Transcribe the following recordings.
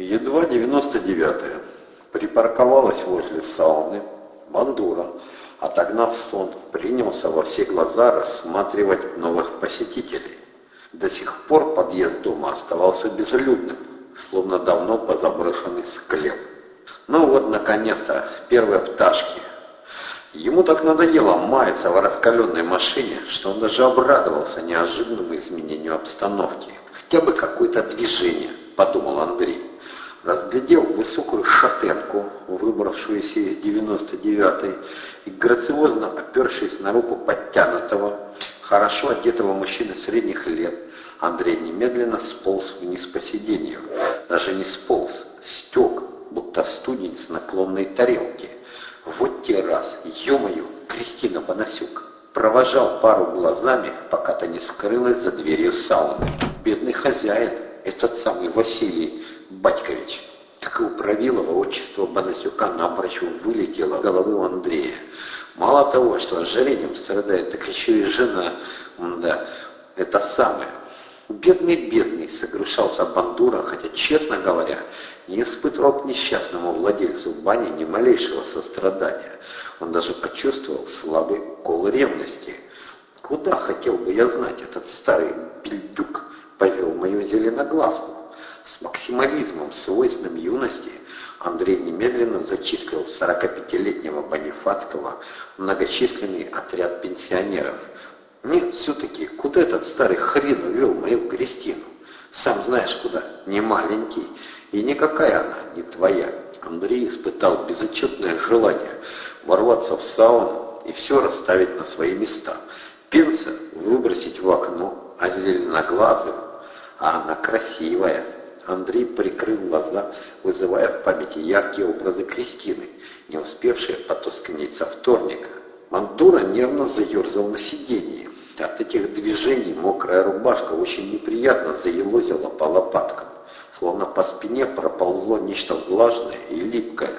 Едва 99-я припарковалась возле сауны, Бандура, отогнав сон, принялся во все глаза рассматривать новых посетителей. До сих пор подъезд дома оставался безлюдным, словно давно позаброшенный склеп. Ну вот, наконец-то, первые пташки. Ему так надоело маяться в раскаленной машине, что он даже обрадовался неожиданному изменению обстановки. Хотя бы какое-то движение, подумал Андрей. Разглядел высокую шатенку, выбравшуюся из 99-й, и грациозно опершись на руку подтянутого, хорошо одетого мужчины средних лет, Андрей немедленно сполз вниз по сиденью. Даже не сполз, стек, будто студень с наклонной тарелки. Вот те раз, ё-моё, Кристина Бонасюк. Провожал пару глазами, пока то не скрылась за дверью сауны. Бедный хозяин, этот самый Василий Батькович. Как и у Правилова, отчество Бонасюка напрочь вылетело головы у Андрея. Мало того, что ожирением страдает, так еще и жена, да, это самое. Бедный-бедный, согрушался Бандура, хотя, честно говоря, не испытывал к несчастному владельцу бани ни малейшего сострадания. Он даже почувствовал слабый кол ревности. Куда, хотел бы я знать, этот старый бельдюк повел мою зеленоглазку? С максимализмом, свойственным юности, Андрей немедленно зачислил 45-летнего Бонифацкого в многочисленный отряд пенсионеров. Нет, все-таки, куда этот старый хрен увел мою Кристину? Сам знаешь куда, не маленький, и никакая она не твоя. Андрей испытал безотчетное желание ворваться в сауну и все расставить на свои места. Пенса выбросить в окно, а зеленоглазым, а она красивая. Андрей прикрыл глаза, вызывая в памяти яркие образы Кристины, не успевшие потускнеть со вторника. Мандура нервно заерзал на сиденье. От этих движений мокрая рубашка очень неприятно заелозила по лопаткам, словно по спине проползло нечто влажное и липкое.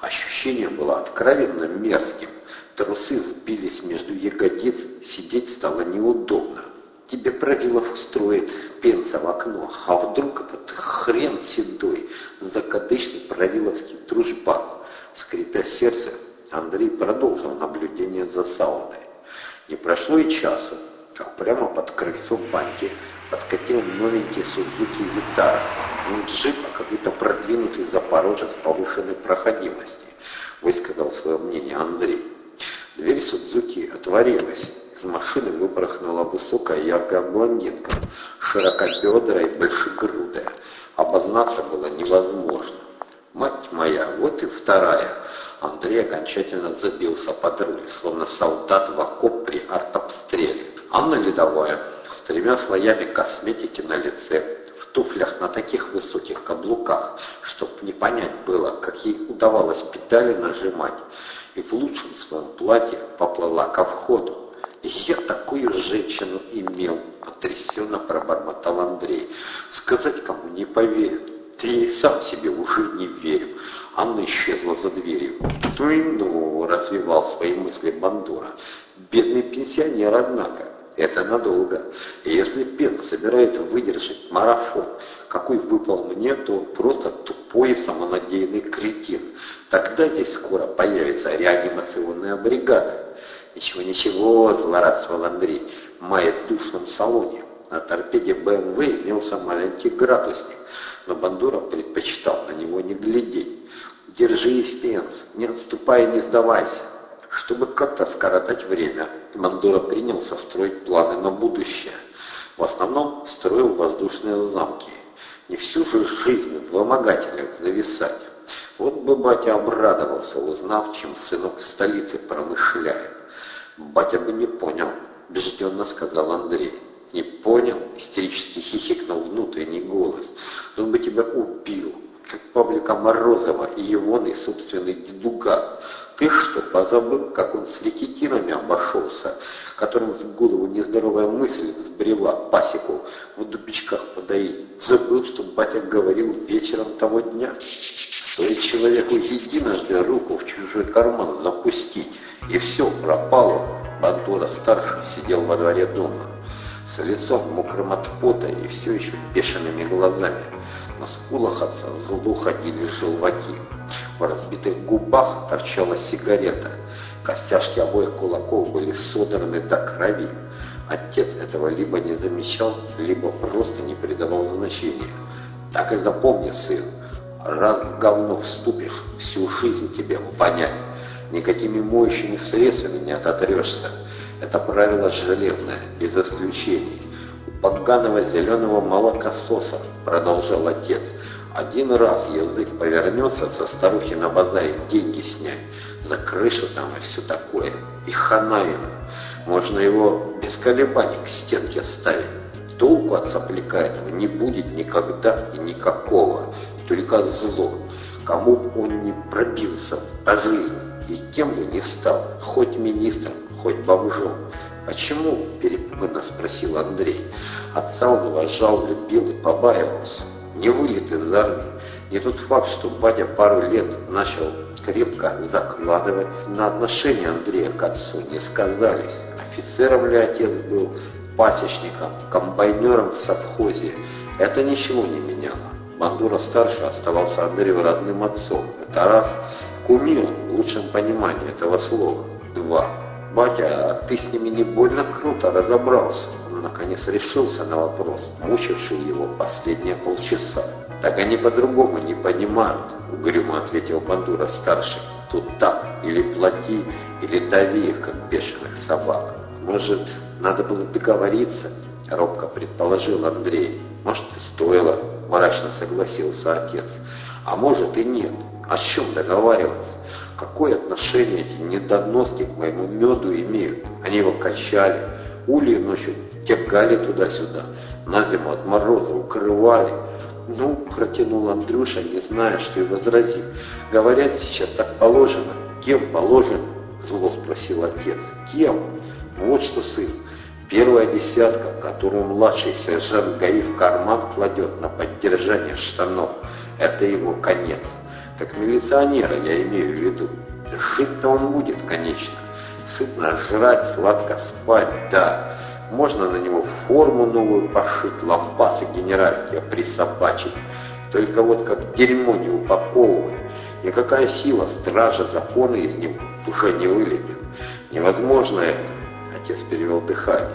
Ощущение было откровенно мерзким. Трусы сбились между ягодиц, сидеть стало неудобно. Тебе Правилов устроит пенса в окно, а вдруг этот хрен седой, закадычный правиловский дружбан. Скрипя сердце, Андрей продолжил наблюдение за сауной. Не прошло и часу, как прямо под крыльцо банки подкатил новенький Сузуки Витара. Не джип, а какой-то продвинутый запорожец повышенной проходимости, высказал свое мнение Андрей. Дверь Судзуки отворилась. Из машины выпорхнула высокая яркая блондинка, широкобедрая и большегрудая. Обознаться было невозможно. Мать моя, вот и вторая. Андрей окончательно забился под руль, словно солдат в окоп при артобстреле. Анна Ледовая с тремя слоями косметики на лице, в туфлях на таких высоких каблуках, чтоб не понять было, как ей удавалось педали нажимать, и в лучшем своем платье поплыла ко входу. «Я такую женщину имел», — потрясенно пробормотал Андрей. «Сказать кому не поверят. Ты и сам себе уже не верю». Анна исчезла за дверью. «Ну ну», — развивал свои мысли Бандура. «Бедный пенсионер, однако. Это надолго. И если Пен собирается выдержать марафон, какой выпал мне, то он просто тупой и самонадеянный кретин. Тогда здесь скоро появится реанимационная бригада. «Ничего, ничего», — злорадствовал Андрей, мая в душном салоне. На торпеде БМВ имелся маленький градусник, но Бандура предпочитал на него не глядеть. «Держись, Пенс, не отступай и не сдавайся». Чтобы как-то скоротать время, Бандура принялся строить планы на будущее. В основном строил воздушные замки. Не всю же жизнь в вымогателях зависать. Вот бы батя обрадовался, узнав, чем сынок в столице промышляет. «Батя бы не понял», — убежденно сказал Андрей. «Не понял?» — истерически хихикнул внутренний голос. «Он бы тебя убил, как Павлика Морозова и егоный собственный дедуган. Ты что, позабыл, как он с рекетинами обошелся, которым в голову нездоровая мысль взбрела пасеку в дубичках подоить? Забыл, что батя говорил вечером того дня?» Стоит человеку единожды руку в чужой карман запустить, и все, пропало. Бандура-старший сидел во дворе дома, с лицом мокрым от пота и все еще бешеными глазами. На скулах отца зло ходили желваки. В разбитых губах торчала сигарета. Костяшки обоих кулаков были содраны до крови. Отец этого либо не замечал, либо просто не придавал значения. Так и запомни, сын, раз в говно вступишь, всю жизнь тебе понять. Никакими моющими средствами не ототрешься. Это правило железное, без исключений. У поганого зеленого молокососа, продолжал отец, один раз язык повернется со старухи на базаре деньги снять, за крышу там и все такое, и хана ему. Можно его без колебаний к стенке ставить. Толку от сопляка этого не будет никогда и никакого, только зло. Кому он не пробился по жизни, и кем бы не стал, хоть министром, хоть бомжом. «Почему?» – перепуганно спросил Андрей. Отца он уважал, любил и побаивался. Не вылет из армии. Не тот факт, что батя пару лет начал крепко закладывать на отношения Андрея к отцу, не сказались. Офицером ли отец был, пасечником, комбайнером в совхозе. Это ничего не меняло. Бандура-старший оставался Андрею родным отцом. Это раз. Кумир в лучшем понимании этого слова. Два. «Батя, а ты с ними не больно круто разобрался?» Он наконец решился на вопрос, мучивший его последние полчаса. «Так они по-другому не понимают», — угрюмо ответил Бандура-старший. «Тут так, или плати, или дави их, как бешеных собак. Может, надо было договориться?» — робко предположил Андрей. «Может, и стоило», — мрачно согласился отец. «А может и нет. О чем договариваться? Какое отношение эти недоноски к моему меду имеют? Они его качали, ульи ночью тягали туда-сюда, на зиму от мороза укрывали. Ну, протянул Андрюша, не зная, что и возразить. Говорят, сейчас так положено. Кем положено? Зло спросил отец. Кем? Вот что, сын. Первая десятка, которую младший сержант ГАИ в карман кладет на поддержание штанов, это его конец. Как милиционера я имею в виду. Жить-то он будет, конечно. Сытно жрать, сладко спать, да. Можно на него форму новую пошить, лампасы генеральские присобачить. Только вот как дерьмо не упаковывай. Никакая сила стража закона из него уже не вылепит. Невозможно это. Отец перевел дыхание.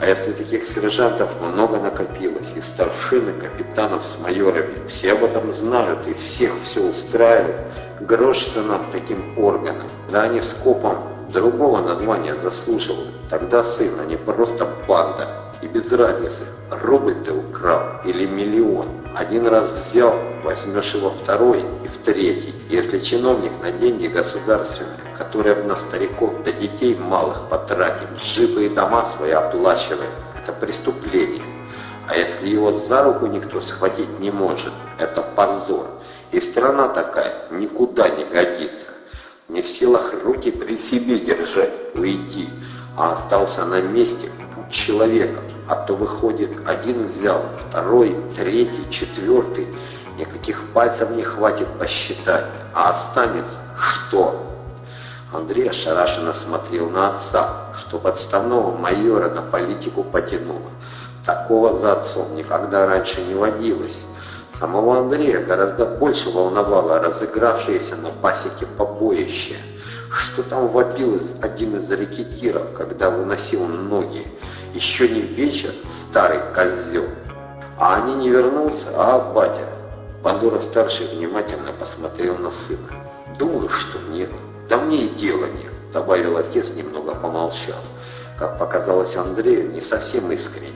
А если таких сержантов много накопилось, и старшины, капитанов с майорами, все об этом знают, и всех все устраивает, грош цена таким органам. Да они с копом другого названия заслуживают. Тогда сын, а не просто банда. И без разницы, рубль ты украл или миллион. Один раз взял, возьмешь его второй и в третий. Если чиновник на деньги государственные, которые на стариков до детей малых потратит, джипы и дома свои оплачивает, это преступление. А если его за руку никто схватить не может, это позор. И страна такая никуда не годится. Не в силах руки при себе держать, уйти, а остался на месте, человеком, а то выходит, один взял, второй, третий, четвертый, никаких пальцев не хватит посчитать, а останется что? Андрей ошарашенно смотрел на отца, что подставного майора на политику потянуло. Такого за отцом никогда раньше не водилось. Самого Андрея гораздо больше волновало разыгравшееся на пасеке побоище. Что там вопил один из рекетиров, когда выносил ноги? Еще не вечер, старый козел. А они не вернулся, а батя. Бандура-старший внимательно посмотрел на сына. Думаю, что нет. Да мне и дела нет, добавил отец, немного помолчав. Как показалось Андрею, не совсем искренне.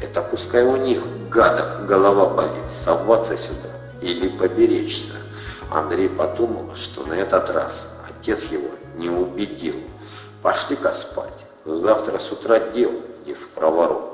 Это пускай у них, гадов, голова болит, соваться сюда или поберечься. Андрей подумал, что на этот раз отец его не убедил. Пошли-ка спать. Завтра с утра дел в проворот.